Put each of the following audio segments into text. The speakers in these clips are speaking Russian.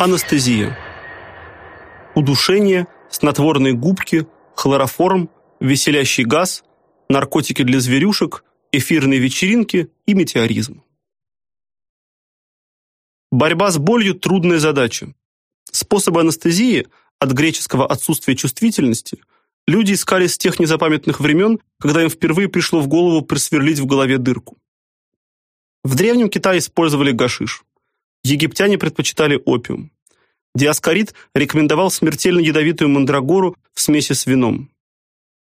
Анестезия. Удушение, снотворные губки, хлороформ, веселящий газ, наркотики для зверюшек, эфирные вечеринки и метеоризм. Борьба с болью трудная задача. Способы анестезии от греческого отсутствия чувствительности люди искали с тех незапамятных времен, когда им впервые пришло в голову просверлить в голове дырку. В древнем Китае использовали гашиш. Египтяне предпочитали опиум. Диаскорид рекомендовал смертельно ядовитую мандрагору в смеси с вином.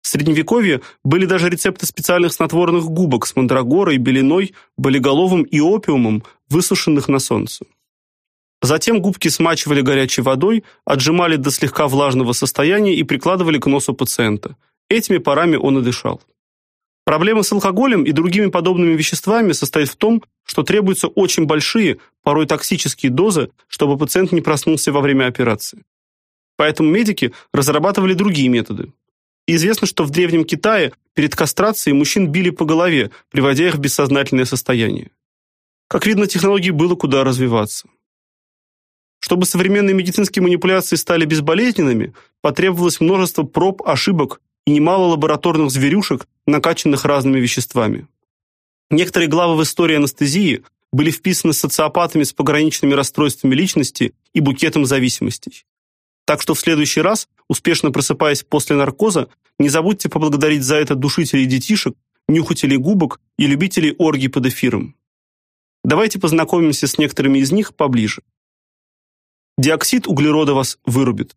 В средневековье были даже рецепты специальных снотворных губок с мандрагорой, белиной, болиголовым и опиумом, высушенных на солнце. Затем губки смачивали горячей водой, отжимали до слегка влажного состояния и прикладывали к носу пациента. Этими парами он и дышал. Проблема с алкоголем и другими подобными веществами состоит в том, что требуются очень большие, порой токсические дозы, чтобы пациент не проснулся во время операции. Поэтому медики разрабатывали другие методы. И известно, что в древнем Китае перед кастрацией мужчин били по голове, приводя их в бессознательное состояние. Как видно, технологии было куда развиваться. Чтобы современные медицинские манипуляции стали безболезненными, потребовалось множество проб, ошибок и немало лабораторных зверюшек, накачанных разными веществами. Некоторые главы в истории анестезии были вписаны социопатами с пограничными расстройствами личности и букетом зависимостей. Так что в следующий раз, успешно просыпаясь после наркоза, не забудьте поблагодарить за это душителей детишек, нюхателей губок и любителей оргий под эфиром. Давайте познакомимся с некоторыми из них поближе. Диоксид углерода вас вырубит.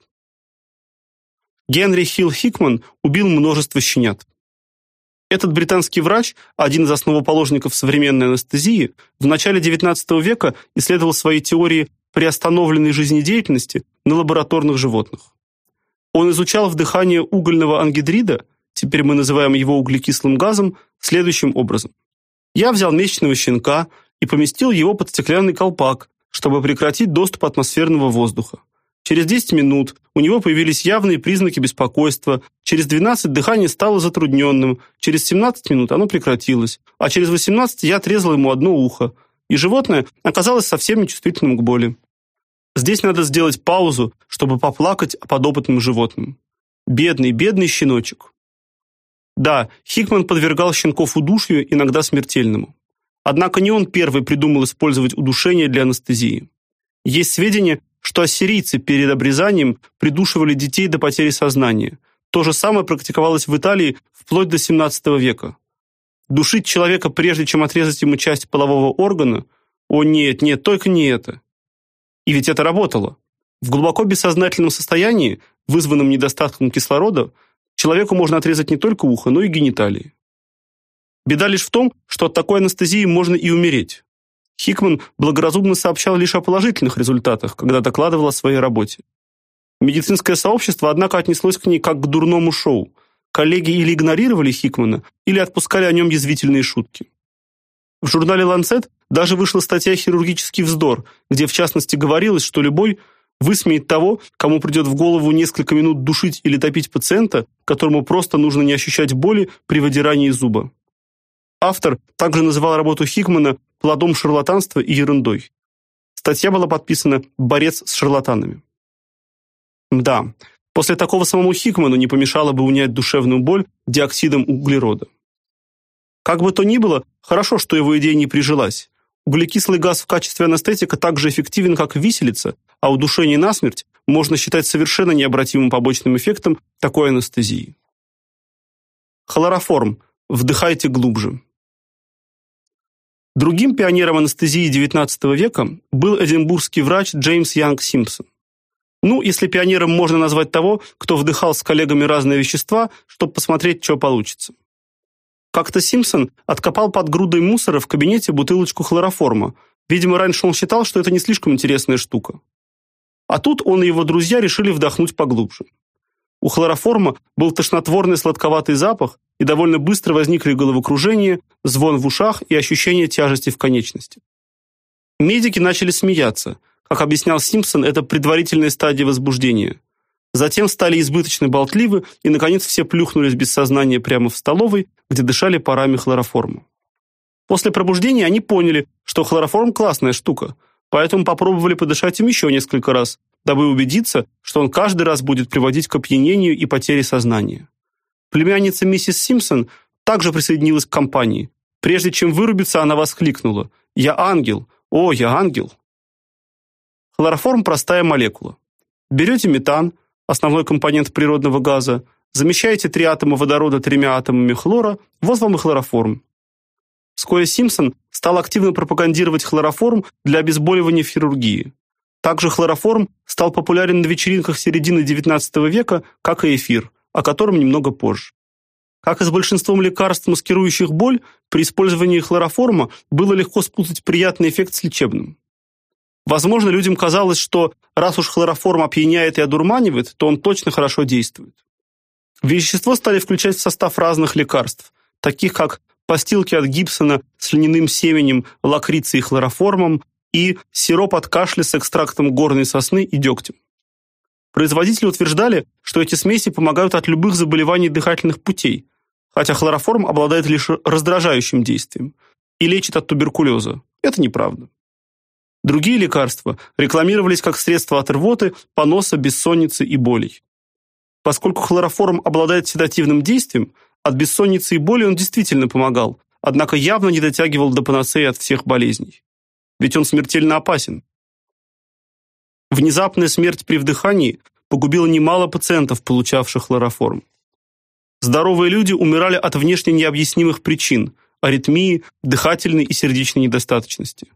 Генри Хилл Хикман убил множество щенят. Этот британский врач, один из основоположников современной анестезии, в начале XIX века исследовал свои теории приостановленной жизнедеятельности на лабораторных животных. Он изучал вдыхание угольного ангидрида, теперь мы называем его углекислым газом, следующим образом. Я взял месячного щенка и поместил его под стеклянный колпак, чтобы прекратить доступ атмосферного воздуха. Через 10 минут у него появились явные признаки беспокойства. Через 12 дыхание стало затрудненным. Через 17 минут оно прекратилось. А через 18 я отрезал ему одно ухо. И животное оказалось совсем нечувствительным к боли. Здесь надо сделать паузу, чтобы поплакать о подопытном животном. Бедный, бедный щеночек. Да, Хикман подвергал щенков удушью, иногда смертельному. Однако не он первый придумал использовать удушение для анестезии. Есть сведения, что ассирийцы перед обрезанием придушивали детей до потери сознания. То же самое практиковалось в Италии вплоть до 17 века. Душить человека прежде чем отрезать ему часть полового органа? О нет, нет, только не это. И ведь это работало. В глубоко бессознательном состоянии, вызванном недостатком кислорода, человеку можно отрезать не только ухо, но и гениталии. Беда лишь в том, что от такой анестезии можно и умереть. Хикман благоразумно сообщал лишь о положительных результатах, когда докладывал о своей работе. Медицинское сообщество, однако, отнеслось к ней как к дурному шоу. Коллеги или игнорировали Хикмана, или отпускали о нем язвительные шутки. В журнале Lancet даже вышла статья «Хирургический вздор», где в частности говорилось, что любой высмеет того, кому придет в голову несколько минут душить или топить пациента, которому просто нужно не ощущать боли при выдирании зуба. Автор также называл работу Хикмана плодом шарлатанства и ерундой. Статья была подписана «Борец с шарлатанами». Да, после такого самому Хикману не помешало бы унять душевную боль диоксидом углерода. Как бы то ни было, хорошо, что его идея не прижилась. Углекислый газ в качестве анестетика так же эффективен, как виселица, а удушение насмерть можно считать совершенно необратимым побочным эффектом такой анестезии. Хлороформ. Вдыхайте глубже. Другим пионером анестезии XIX века был эдинбургский врач Джеймс Янг Симпсон. Ну, если пионером можно назвать того, кто вдыхал с коллегами разные вещества, чтобы посмотреть, что получится. Как-то Симпсон откопал под грудой мусора в кабинете бутылочку хлороформа. Видимо, раньше он считал, что это не слишком интересная штука. А тут он и его друзья решили вдохнуть поглубже. У хлороформа был тошнотворный сладковатый запах, и довольно быстро возникли головокружение, звон в ушах и ощущение тяжести в конечности. Медики начали смеяться. Как объяснял Симпсон, это предварительная стадия возбуждения. Затем стали избыточно болтливы, и наконец все плюхнулись без сознания прямо в столовой, где дышали парами хлороформа. После пробуждения они поняли, что хлороформ классная штука. поэтому попробовали подышать им еще несколько раз, дабы убедиться, что он каждый раз будет приводить к опьянению и потере сознания. Племянница миссис Симпсон также присоединилась к компании. Прежде чем вырубиться, она воскликнула: "Я ангел! О, я ангел!" Хлороформ простая молекула. Берете метан, основной компонент природного газа, замещаете три атома водорода тремя атомами хлора, вот вам и хлороформ. Вскоре Симпсон стал активно пропагандировать хлороформ для обезболивания в хирургии. Также хлороформ стал популярен на вечеринках середины XIX века, как и эфир, о котором немного позже. Как и с большинством лекарств, маскирующих боль, при использовании хлороформа было легко спутать приятный эффект с лечебным. Возможно, людям казалось, что раз уж хлороформ опьяняет и одурманивает, то он точно хорошо действует. Вещество стали включать в состав разных лекарств, таких как постилки от гипсона с льняным семенем, лакрицей и хлороформом и сироп от кашля с экстрактом горной сосны и дегтем. Производители утверждали, что эти смеси помогают от любых заболеваний дыхательных путей, хотя хлороформ обладает лишь раздражающим действием и лечит от туберкулеза. Это неправда. Другие лекарства рекламировались как средства от рвоты, поноса, бессонницы и болей. Поскольку хлороформ обладает седативным действием, от бессонницы и боли он действительно помогал, однако явно не дотягивал до панацеи от всех болезней. Ведь он смертельно опасен. Внезапная смерть при вдыхании погубила немало пациентов, получавших хлороформ. Здоровые люди умирали от внешне необъяснимых причин: аритмии, дыхательной и сердечной недостаточности.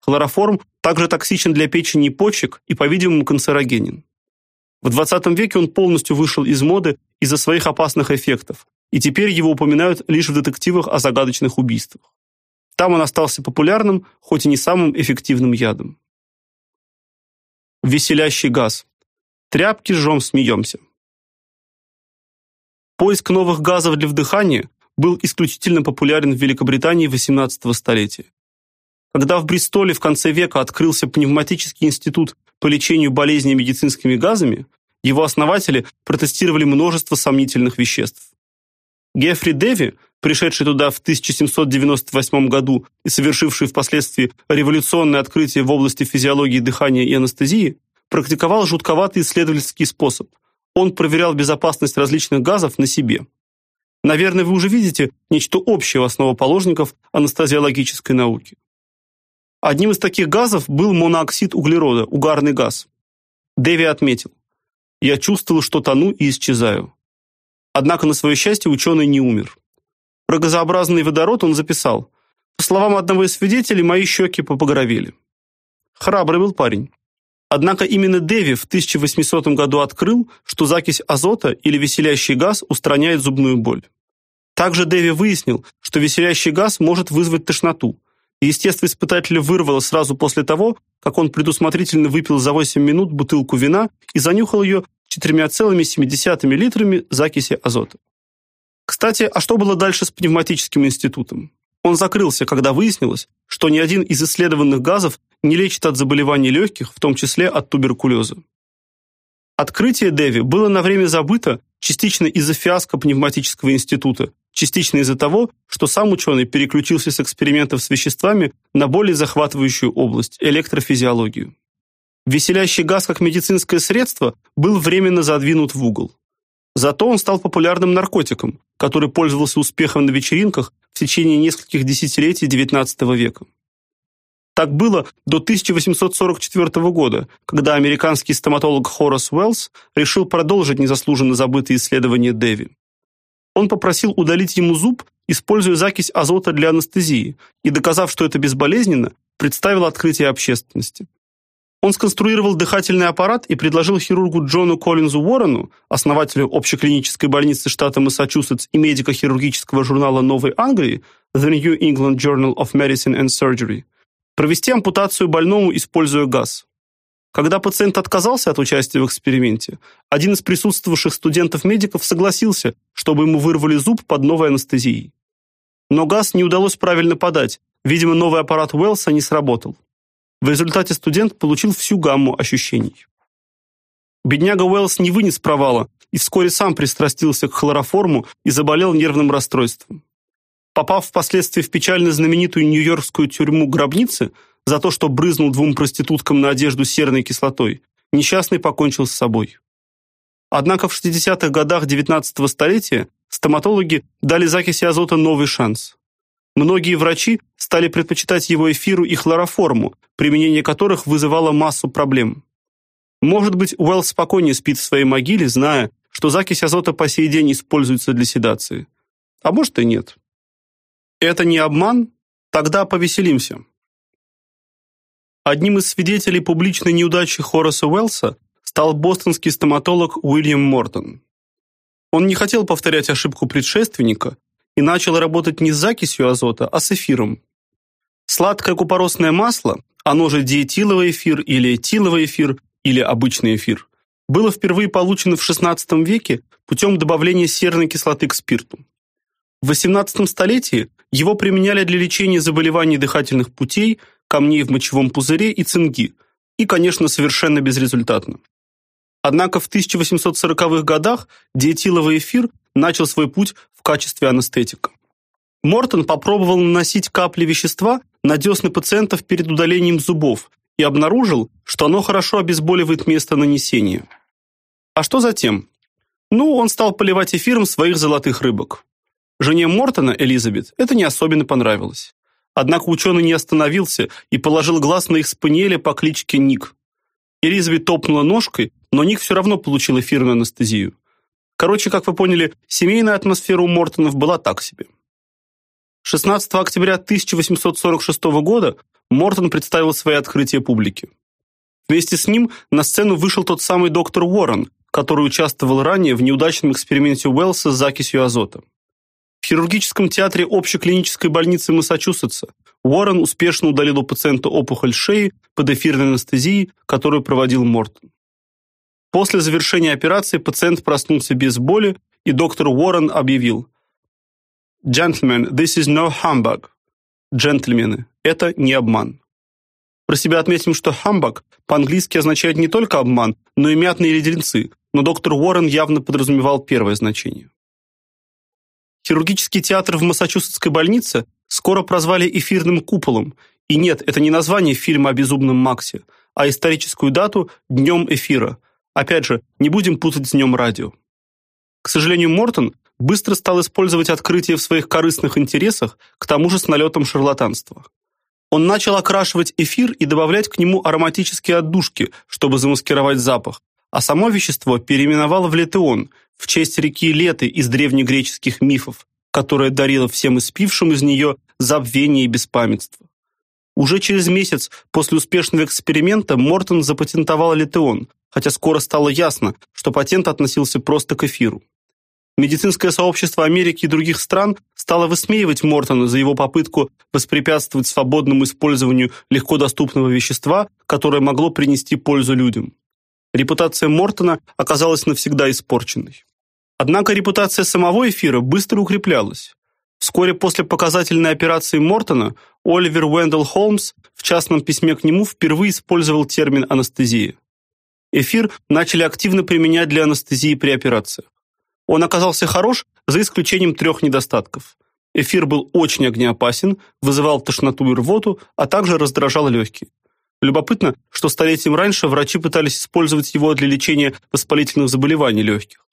Хлороформ также токсичен для печени и почек и, по-видимому, канцерогенен. В 20 веке он полностью вышел из моды из-за своих опасных эффектов, и теперь его упоминают лишь в детективах о загадочных убийствах. Там он остался популярным, хоть и не самым эффективным ядом. Веселящий газ. Тряпки жжем, смеемся. Поиск новых газов для вдыхания был исключительно популярен в Великобритании XVIII столетия. Когда в Бристоле в конце века открылся пневматический институт по лечению болезней медицинскими газами, его основатели протестировали множество сомнительных веществ. Гефри Деви, пришедший туда в 1798 году и совершивший впоследствии революционное открытие в области физиологии дыхания и анестезии, практиковал жутковатый исследовательский способ. Он проверял безопасность различных газов на себе. Наверное, вы уже видите нечто общее у основоположников анестезиологической науки. Одним из таких газов был монооксид углерода, угарный газ. Дэви отметил: "Я чувствовал, что тону и исчезаю". Однако на свое счастье ученый не умер. Про газообразный водород он записал: "По словам одного из свидетелей, мои щеки побагровели". Храбрый был парень. Однако именно Дэви в 1800 году открыл, что закись азота или веселящий газ устраняет зубную боль. Также Дэви выяснил, что веселящий газ может вызвать тошноту, и естествоиспытателя вырвало сразу после того, как он предусмотрительно выпил за 8 минут бутылку вина и занюхал ее 4,7 литрами закиси азота. Кстати, а что было дальше с пневматическим институтом? Он закрылся, когда выяснилось, что ни один из исследованных газов не лечит от заболеваний легких, в том числе от туберкулеза. Открытие Дэви было на время забыто частично из-за фиаско пневматического института, частично из-за того, что сам ученый переключился с экспериментов с веществами на более захватывающую область электрофизиологию. Веселящий газ как медицинское средство был временно задвинут в угол. Зато он стал популярным наркотиком, который пользовался успехом на вечеринках в течение нескольких десятилетий XIX века. Так было до 1844 года, когда американский стоматолог Хорас Уэллс решил продолжить незаслуженно забытые исследования Дэви. Он попросил удалить ему зуб, используя закись азота для анестезии, и доказав, что это безболезненно, представил открытие общественности. Он сконструировал дыхательный аппарат и предложил хирургу Джону Коллинзу Уоррену, основателю общеклинической больницы штата Массачусетс и медико-хирургического журнала Новой Англии The New England Journal of Medicine and Surgery, провести ампутацию больному, используя газ. Когда пациент отказался от участия в эксперименте, один из присутствовавших студентов-медиков согласился, чтобы ему вырвали зуб под новой анестезией. Но газ не удалось правильно подать. Видимо, новый аппарат Уэллса не сработал. В результате студент получил всю гамму ощущений. Бедняга Уэллс не вынес провала и вскоре сам пристрастился к хлороформу и заболел нервным расстройством. Попав впоследствии в печально знаменитую нью-йоркскую тюрьму гробницы за то, что брызнул двум проституткам на одежду серной кислотой, несчастный покончил с собой. Однако в 60-х годах XIX столетия стоматологи дали закиси азота новый шанс. Многие врачи стали предпочитать его эфиру и хлороформу, применение которых вызывало массу проблем. Может быть, Уэллс спокойнее спит в своей могиле, зная, что закись азота по сей день используется для седации. А может и нет. Это не обман? Тогда повеселимся. Одним из свидетелей публичной неудачи Хораса Уэллса стал бостонский стоматолог Уильям Мортон. Он не хотел повторять ошибку предшественника и начал работать не с закисью азота, а с эфиром. Сладкое купоросное масло, оно же диэтиловый эфир или этиловый эфир или обычный эфир, было впервые получено в XVI веке путем добавления серной кислоты к спирту. В XVIII столетии его применяли для лечения заболеваний дыхательных путей, камней в мочевом пузыре и цинги, и, конечно, совершенно безрезультатно. Однако в 1840-х годах диэтиловый эфир начал свой путь в качестве анестетика. Мортон попробовал наносить капли вещества на десны пациентов перед удалением зубов и обнаружил, что оно хорошо обезболивает место нанесения. А что затем? Ну, он стал поливать эфиром своих золотых рыбок. Жене Мортона, Элизабет, это не особенно понравилось. Однако ученый не остановился и положил глаз на их спаниеля по кличке Ник. Элизабет топнула ножкой, но Ник все равно получил эфирную анестезию. Короче, как вы поняли, семейная атмосфера у Мортонов была так себе. 16 октября 1846 года Мортон представил свои открытия публике. Вместе с ним на сцену вышел тот самый доктор Уоррен, который участвовал ранее в неудачном эксперименте Уэллса с закисью азота. В хирургическом театре общей клинической больницы Массачусетса Уоррен успешно удалил у пациента опухоль шеи под эфирной анестезией, которую проводил Мортон. После завершения операции пациент проснулся без боли, и доктор Уоррен объявил «Gentlemen, this is no humbug». Джентльмены, это не обман. Про себя отметим, что «хамбак» по-английски означает не только обман, но и мятные леденцы, но доктор Уоррен явно подразумевал первое значение. Хирургический театр в Массачусетской больнице скоро прозвали эфирным куполом, и нет, это не название фильма о безумном Максе, а историческую дату Днем эфира. Опять же, не будем путать с Днем радио. К сожалению, Мортон быстро стал использовать открытия в своих корыстных интересах, к тому же с налетом шарлатанства. Он начал окрашивать эфир и добавлять к нему ароматические отдушки, чтобы замаскировать запах, а само вещество переименовал в летеон в честь реки Леты из древнегреческих мифов, которая дарила всем испившим из нее забвение и беспамятство. Уже через месяц после успешного эксперимента Мортон запатентовал летеон, хотя скоро стало ясно, что патент относился просто к эфиру. Медицинское сообщество Америки и других стран стало высмеивать Мортона за его попытку воспрепятствовать свободному использованию легко доступного вещества, которое могло принести пользу людям. Репутация Мортона оказалась навсегда испорченной. Однако репутация самого эфира быстро укреплялась. Вскоре после показательной операции Мортона Оливер Уэндell Холмс в частном письме к нему впервые использовал термин анестезия. Эфир начали активно применять для анестезии при операциях. Он оказался хорош за исключением трех недостатков. Эфир был очень огнеопасен, вызывал тошноту и рвоту, а также раздражал легкие. Любопытно, что столетием раньше врачи пытались использовать его для лечения воспалительных заболеваний легких.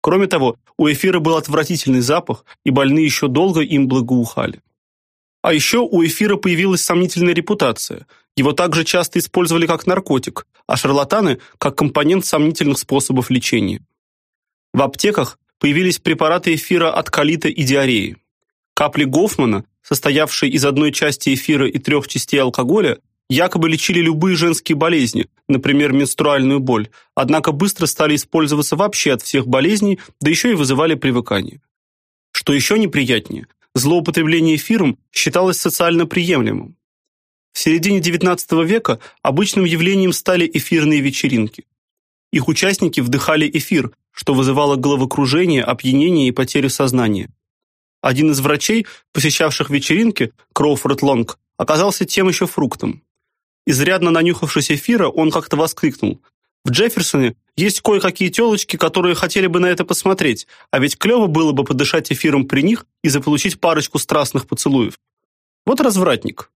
Кроме того, у эфира был отвратительный запах, и больные еще долго им благоухали. А еще у эфира появилась сомнительная репутация. Его также часто использовали как наркотик, а шарлатаны – как компонент сомнительных способов лечения. В аптеках появились препараты эфира от колита и диареи. Капли Гофмана, состоявшие из одной части эфира и трех частей алкоголя, якобы лечили любые женские болезни, например, менструальную боль, однако быстро стали использоваться вообще от всех болезней, да еще и вызывали привыкание. Что еще неприятнее, злоупотребление эфиром считалось социально приемлемым. В середине XIX века обычным явлением стали эфирные вечеринки. Их участники вдыхали эфир, что вызывало головокружение, опьянение и потерю сознания. Один из врачей, посещавших вечеринки, Кроуфорд Лонг, оказался тем еще фруктом. Изрядно нанюхавшись эфира, он как-то воскликнул: "В Джефферсоне есть кое-какие тёлочки, которые хотели бы на это посмотреть, а ведь клёво было бы подышать эфиром при них и заполучить парочку страстных поцелуев. Вот развратник.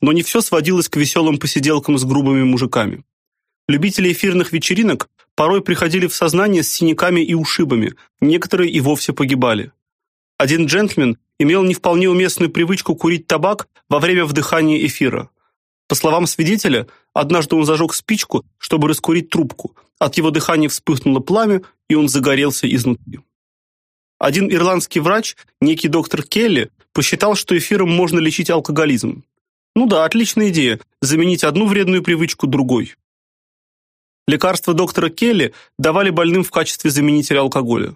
Но не все сводилось к веселым посиделкам с грубыми мужиками. Любители эфирных вечеринок порой приходили в сознание с синяками и ушибами, некоторые и вовсе погибали. Один джентльмен имел не вполне уместную привычку курить табак во время вдыхания эфира. По словам свидетеля, однажды он зажег спичку, чтобы раскурить трубку. От его дыхания вспыхнуло пламя, и он загорелся изнутри. Один ирландский врач, некий доктор Келли, посчитал, что эфиром можно лечить алкоголизм. Ну да, отличная идея заменить одну вредную привычку другой. Лекарства доктора Келли давали больным в качестве заменителя алкоголя.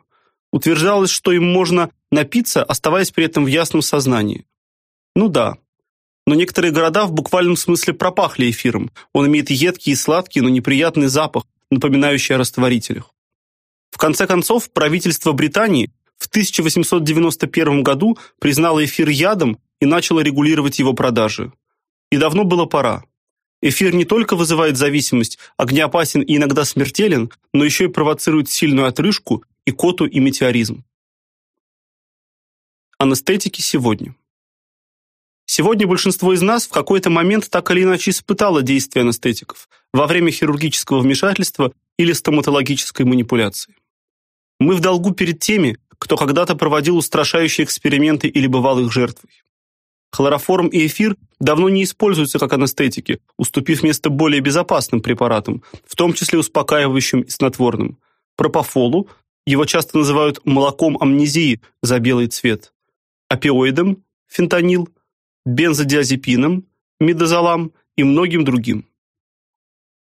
Утверждалось, что им можно напиться, оставаясь при этом в ясном сознании. Ну да. Но некоторые города в буквальном смысле пропахли эфиром. Он имеет едкий и сладкий, но неприятный запах, напоминающий о растворителях. В конце концов, правительство Британии в 1891 году признало эфир ядом и начало регулировать его продажи. И давно было пора. Эфир не только вызывает зависимость, огнеопасен и иногда смертелен, но еще и провоцирует сильную отрыжку, икоту и метеоризм. Анестетики сегодня. Сегодня большинство из нас в какой-то момент так или иначе испытало действие анестетиков во время хирургического вмешательства или стоматологической манипуляции. Мы в долгу перед теми, кто когда-то проводил устрашающие эксперименты или бывал их жертвой. Хлороформ и эфир давно не используются как анестетики, уступив место более безопасным препаратам, в том числе успокаивающим и снотворным. Пропофолу, его часто называют молоком амнезии за белый цвет, опиоидом, фентанил, бензодиазепином, мидозолам и многим другим.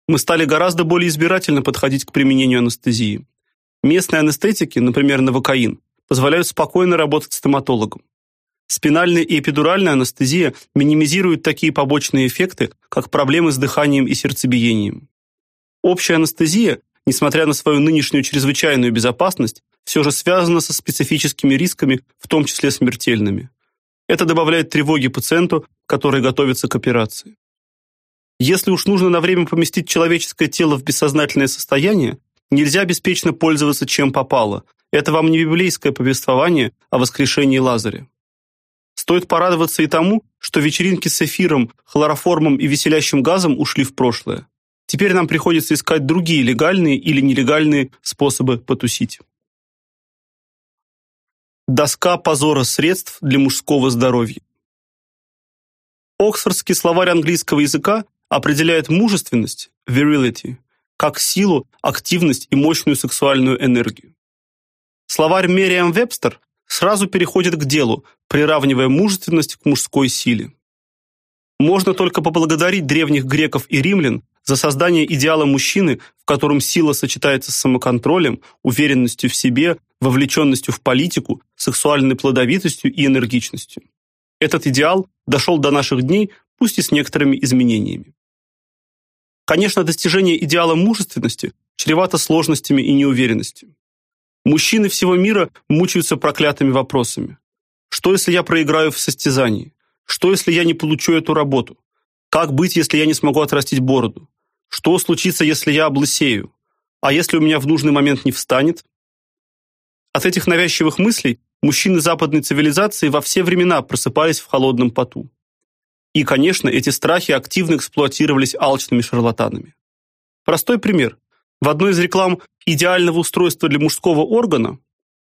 Мы стали гораздо более избирательно подходить к применению анестезии. Местные анестетики, например, новокаин, позволяют спокойно работать стоматологам. Спинальная и эпидуральная анестезия минимизируют такие побочные эффекты, как проблемы с дыханием и сердцебиением. Общая анестезия, несмотря на свою нынешнюю чрезвычайную безопасность, все же связана со специфическими рисками, в том числе смертельными. Это добавляет тревоги пациенту, который готовится к операции. Если уж нужно на время поместить человеческое тело в бессознательное состояние, нельзя беспечно пользоваться чем попало. Это вам не библейское повествование о воскрешении Лазаря. Стоит порадоваться и тому, что вечеринки с эфиром, хлороформом и веселящим газом ушли в прошлое. Теперь нам приходится искать другие легальные или нелегальные способы потусить. Доска позора средств для мужского здоровья. Оксфордский словарь английского языка определяет мужественность, virility, как силу, активность и мощную сексуальную энергию. Словарь Мерриам-Вебстер сразу переходит к делу, приравнивая мужественность к мужской силе. Можно только поблагодарить древних греков и римлян за создание идеала мужчины, в котором сила сочетается с самоконтролем, уверенностью в себе, вовлеченностью в политику, сексуальной плодовитостью и энергичностью. Этот идеал дошел до наших дней, пусть и с некоторыми изменениями. Конечно, достижение идеала мужественности чревато сложностями и неуверенностью. Мужчины всего мира мучаются проклятыми вопросами. Что, если я проиграю в состязании? Что, если я не получу эту работу? Как быть, если я не смогу отрастить бороду? Что случится, если я облысею? А если у меня в нужный момент не встанет? От этих навязчивых мыслей мужчины западной цивилизации во все времена просыпались в холодном поту. И, конечно, эти страхи активно эксплуатировались алчными шарлатанами. Простой пример. В одной из реклам идеального устройства для мужского органа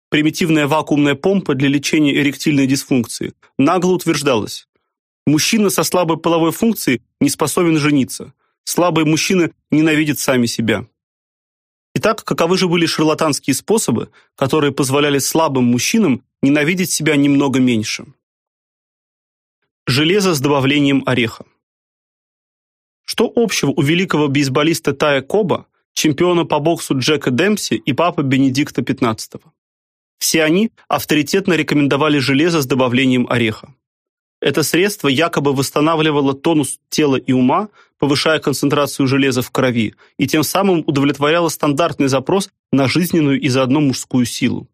примитивная вакуумная помпа для лечения эректильной дисфункции, нагло утверждалось: мужчина со слабой половой функцией не способен жениться. Слабые мужчины ненавидят сами себя. Итак, каковы же были шарлатанские способы, которые позволяли слабым мужчинам ненавидеть себя немного меньше? Железо с добавлением ореха. Что общего у великого бейсболиста Тая Коба, чемпиона по боксу Джека Демпси и папы Бенедикта XV? Все они авторитетно рекомендовали железо с добавлением ореха. Это средство якобы восстанавливало тонус тела и ума, повышая концентрацию железа в крови, и тем самым удовлетворяло стандартный запрос на жизненную и заодно мужскую силу.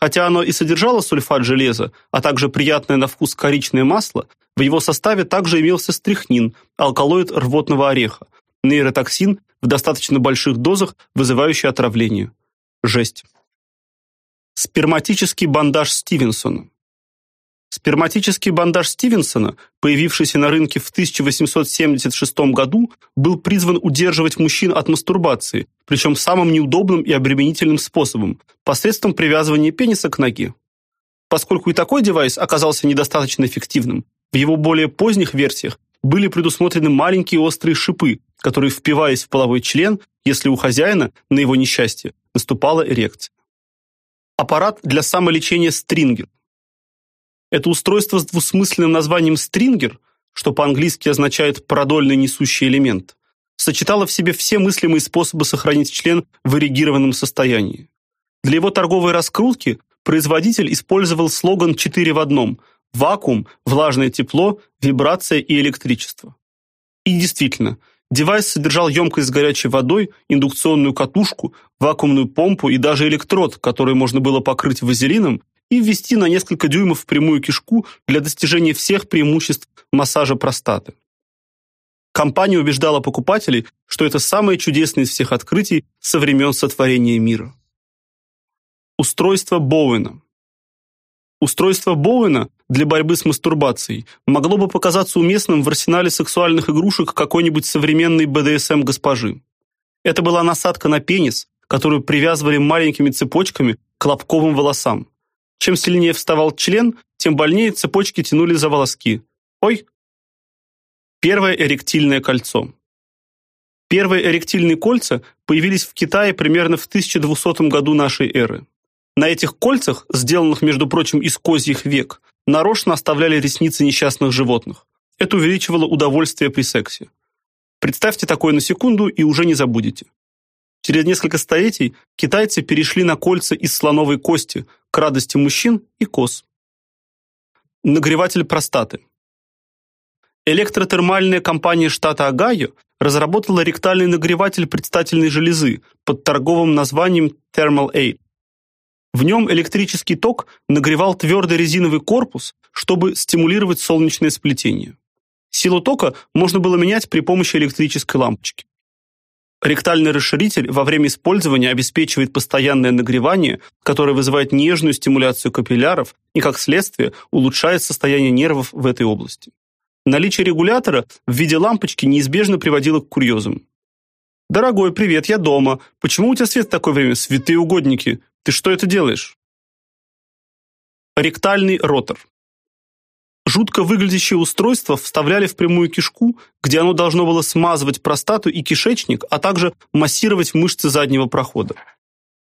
Хотя оно и содержало сульфат железа, а также приятное на вкус коричное масло, в его составе также имелся стрихнин, алкалоид рвотного ореха, нейротоксин, в достаточно больших дозах, вызывающие отравление. Жесть. Сперматический бандаж Стивенсона. Сперматический бандаж Стивенсона, появившийся на рынке в 1876 году, был призван удерживать мужчин от мастурбации, причем самым неудобным и обременительным способом посредством привязывания пениса к ноге. Поскольку и такой девайс оказался недостаточно эффективным, в его более поздних версиях были предусмотрены маленькие острые шипы, которые впивались в половой член, если у хозяина на его несчастье наступала эрекция. Аппарат для самолечения стрингер – это устройство с двусмысленным названием стрингер, что по-английски означает продольный несущий элемент, сочетало в себе все мыслимые способы сохранить член в эрегированном состоянии. Для его торговой раскрутки производитель использовал слоган «четыре в одном» – вакуум, влажное тепло, вибрация и электричество. И действительно, девайс содержал емкость с горячей водой, индукционную катушку, вакуумную помпу и даже электрод, который можно было покрыть вазелином и ввести на несколько дюймов в прямую кишку для достижения всех преимуществ массажа простаты. Компания убеждала покупателей, что это самое чудесное из всех открытий со времен сотворения мира. Устройство Боуэна. Устройство Боуэна для борьбы с мастурбацией могло бы показаться уместным в арсенале сексуальных игрушек какой-нибудь современной БДСМ-госпожи. Это была насадка на пенис, которую привязывали маленькими цепочками к лобковым волосам. Чем сильнее вставал член, тем больнее цепочки тянули за волоски. Ой. Первое эректильное кольцо. Первые эректильные кольца появились в Китае примерно в 1200 году нашей эры. На этих кольцах, сделанных, между прочим, из козьих век, нарочно оставляли ресницы несчастных животных. Это увеличивало удовольствие при сексе. Представьте такое на секунду и уже не забудете. Через несколько столетий китайцы перешли на кольца из слоновой кости к радости мужчин и коз. Нагреватель простаты. Электротермальная компания штата Огайо разработала ректальный нагреватель предстательной железы под торговым названием Thermal Aid. В нем электрический ток нагревал твердый резиновый корпус, чтобы стимулировать солнечное сплетение. Силу тока можно было менять при помощи электрической лампочки. Ректальный расширитель во время использования обеспечивает постоянное нагревание, которое вызывает нежную стимуляцию капилляров и, как следствие, улучшает состояние нервов в этой области. Наличие регулятора в виде лампочки неизбежно приводило к курьезам. «Дорогой, привет, я дома. Почему у тебя свет в такое время? Святые угодники. Ты что это делаешь?» Ректальный ротор. Жутко выглядящее устройство вставляли в прямую кишку, где оно должно было смазывать простату и кишечник, а также массировать мышцы заднего прохода.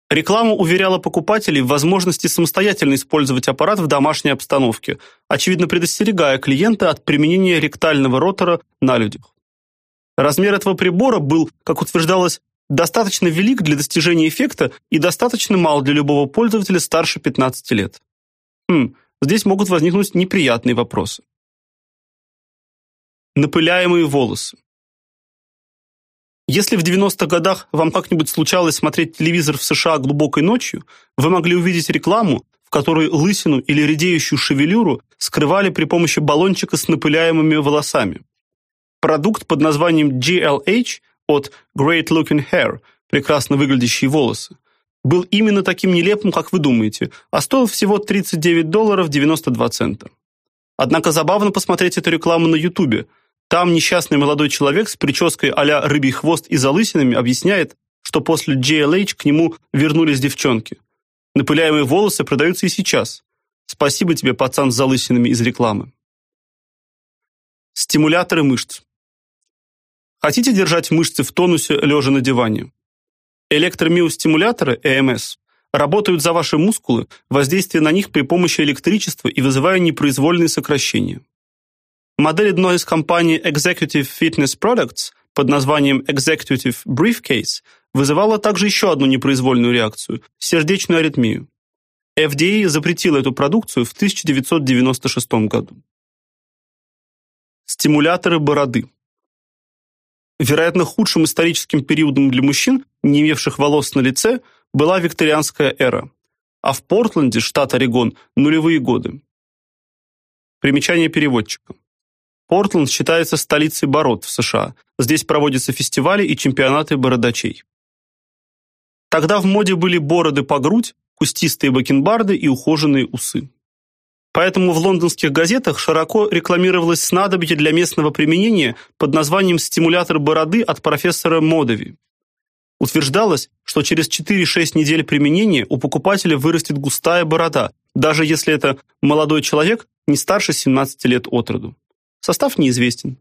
Реклама уверяла покупателей в возможности самостоятельно использовать аппарат в домашней обстановке, очевидно предостерегая клиента от применения ректального ротора на людях. Размер этого прибора был, как утверждалось, достаточно велик для достижения эффекта и достаточно мал для любого пользователя старше 15 лет. Хм, здесь могут возникнуть неприятные вопросы. Напыляемые волосы. Если в 90-х годах вам как-нибудь случалось смотреть телевизор в США глубокой ночью, вы могли увидеть рекламу, в которой лысину или редеющую шевелюру скрывали при помощи баллончика с напыляемыми волосами. Продукт под названием GLH от Great Looking Hair, прекрасно выглядящие волосы, был именно таким нелепым, как вы думаете, а стоил всего 39 долларов 92 цента. Однако забавно посмотреть эту рекламу на Ютубе. Там несчастный молодой человек с прической а-ля рыбий хвост и залысинами объясняет, что после GLH к нему вернулись девчонки. Напыляемые волосы продаются и сейчас. Спасибо тебе, пацан с залысинами из рекламы. Стимуляторы мышц. Хотите держать мышцы в тонусе лежа на диване? Электромиостимуляторы ЭМС работают за ваши мускулы, воздействуя на них при помощи электричества и вызывая непроизвольные сокращения. Модель одной из компаний Executive Fitness Products под названием Executive Briefcase вызывала также еще одну непроизвольную реакцию сердечную аритмию. FDA запретила эту продукцию в 1996 году. Стимуляторы бороды. Вероятно, худшим историческим периодом для мужчин, не имевших волос на лице, была викторианская эра, а в Портленде, штат Орегон, нулевые годы. Примечание переводчика. Портленд считается столицей бород в США. Здесь проводятся фестивали и чемпионаты бородачей. Тогда в моде были бороды по грудь, кустистые бакенбарды и ухоженные усы. Поэтому в лондонских газетах широко рекламировалось снадобье для местного применения под названием стимулятор бороды от профессора Модови. Утверждалось, что через 4-6 недель применения у покупателя вырастет густая борода, даже если это молодой человек не старше 17 лет от роду. Состав неизвестен.